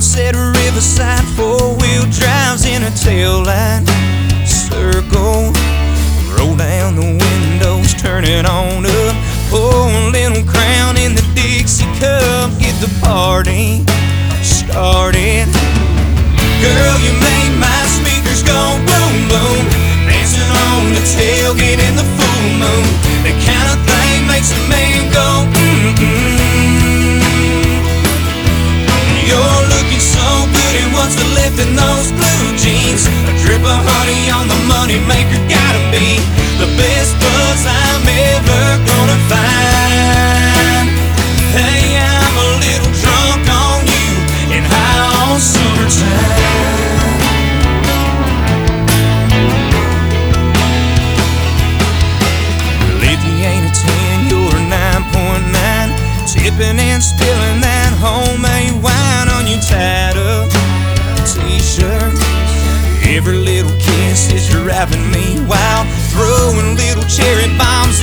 sunset riverside Four-wheel drives in a tail light Circle, roll down the windows Turn it on up Pour a little crown in the Dixie cup Get the party started. Girl, you made my speakers go boom, boom Dancing on the tailgate in the left in those blue jeans? A drip of honey on the money maker, gotta be the best buzz I'm ever gonna find. Hey, I'm a little drunk on you and high on summertime. Well, if you ain't a 10, you're a 9.9. Tipping and spilling that homemade wine on your tied t-shirt. Every little kiss is driving me wild. Throwing little cherry bombs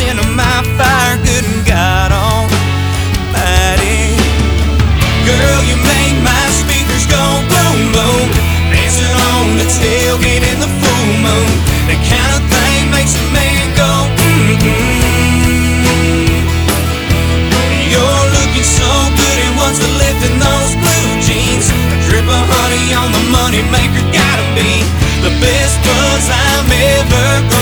best buzz I've ever